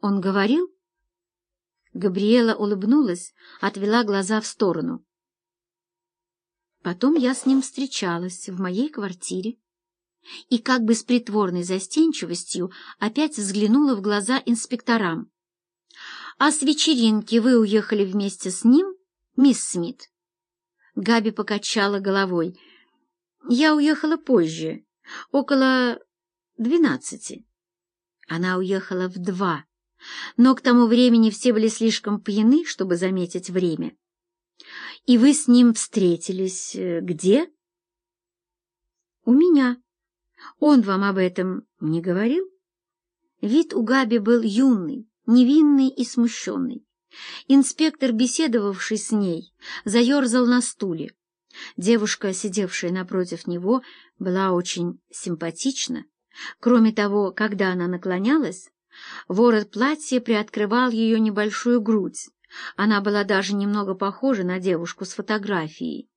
Он говорил? Габриэла улыбнулась, отвела глаза в сторону. Потом я с ним встречалась в моей квартире и как бы с притворной застенчивостью опять взглянула в глаза инспекторам. «А с вечеринки вы уехали вместе с ним, мисс Смит?» Габи покачала головой. «Я уехала позже, около двенадцати». Она уехала в два, но к тому времени все были слишком пьяны, чтобы заметить время. «И вы с ним встретились э, где?» «У меня. Он вам об этом не говорил?» Вид у Габи был юный, невинный и смущенный. Инспектор, беседовавший с ней, заерзал на стуле. Девушка, сидевшая напротив него, была очень симпатична. Кроме того, когда она наклонялась, ворот платья приоткрывал ее небольшую грудь. Она была даже немного похожа на девушку с фотографией.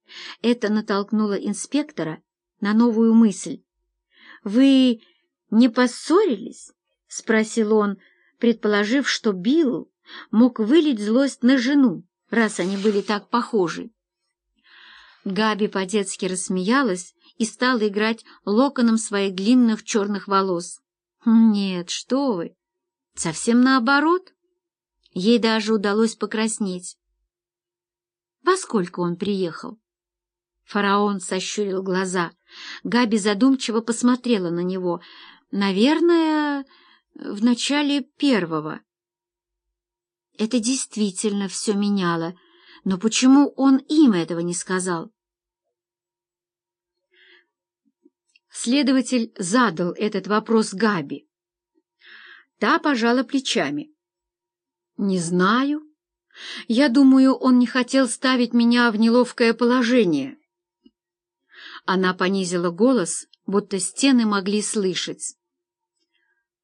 Это натолкнуло инспектора на новую мысль. «Вы не поссорились?» — спросил он, предположив, что Билл мог вылить злость на жену, раз они были так похожи. Габи по-детски рассмеялась и стала играть локоном своих длинных черных волос. «Нет, что вы! Совсем наоборот!» Ей даже удалось покраснеть. «Во сколько он приехал?» Фараон сощурил глаза. Габи задумчиво посмотрела на него. «Наверное, в начале первого». Это действительно все меняло, но почему он им этого не сказал? Следователь задал этот вопрос Габи. Та пожала плечами. «Не знаю. Я думаю, он не хотел ставить меня в неловкое положение». Она понизила голос, будто стены могли слышать.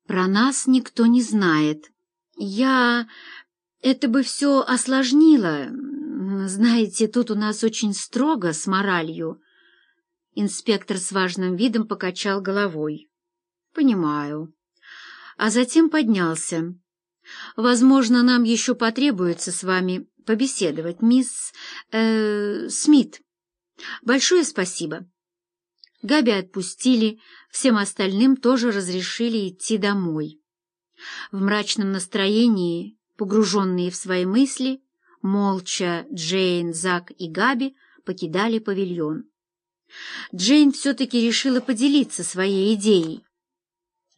«Про нас никто не знает. Я... Это бы все осложнило. Знаете, тут у нас очень строго с моралью». Инспектор с важным видом покачал головой. «Понимаю». А затем поднялся. «Возможно, нам еще потребуется с вами побеседовать, мисс... Э, Смит. Большое спасибо». Габи отпустили, всем остальным тоже разрешили идти домой. В мрачном настроении, погруженные в свои мысли, молча Джейн, Зак и Габи покидали павильон. Джейн все-таки решила поделиться своей идеей.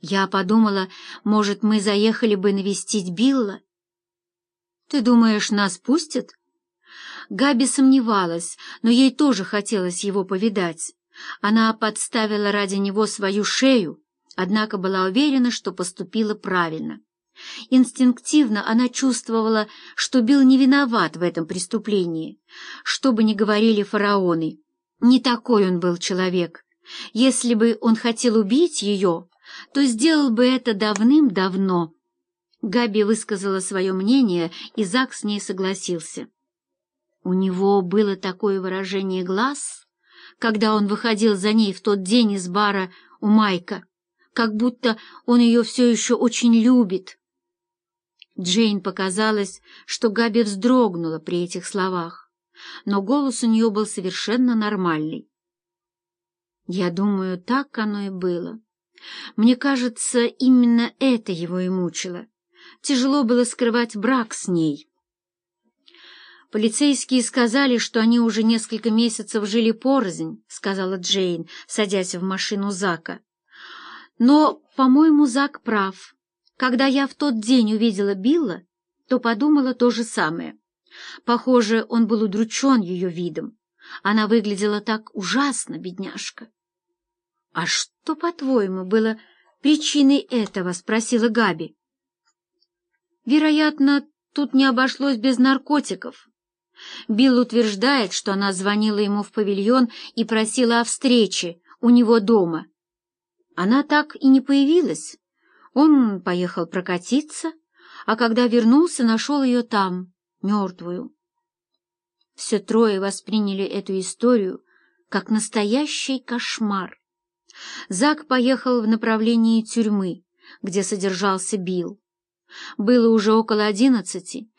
Я подумала, может, мы заехали бы навестить Билла. Ты думаешь, нас пустят? Габи сомневалась, но ей тоже хотелось его повидать. Она подставила ради него свою шею, однако была уверена, что поступила правильно. Инстинктивно она чувствовала, что Билл не виноват в этом преступлении. Что бы ни говорили фараоны, не такой он был человек. Если бы он хотел убить ее, то сделал бы это давным-давно. Габи высказала свое мнение, и Зак с ней согласился. У него было такое выражение глаз, когда он выходил за ней в тот день из бара у Майка, как будто он ее все еще очень любит. Джейн показалось, что Габи вздрогнула при этих словах но голос у нее был совершенно нормальный. Я думаю, так оно и было. Мне кажется, именно это его и мучило. Тяжело было скрывать брак с ней. «Полицейские сказали, что они уже несколько месяцев жили порознь», — сказала Джейн, садясь в машину Зака. «Но, по-моему, Зак прав. Когда я в тот день увидела Билла, то подумала то же самое. Похоже, он был удручен ее видом. Она выглядела так ужасно, бедняжка. — А что, по-твоему, было причиной этого? — спросила Габи. — Вероятно, тут не обошлось без наркотиков. Билл утверждает, что она звонила ему в павильон и просила о встрече у него дома. Она так и не появилась. Он поехал прокатиться, а когда вернулся, нашел ее там мертвую. Все трое восприняли эту историю как настоящий кошмар. Зак поехал в направлении тюрьмы, где содержался Билл. Было уже около одиннадцати,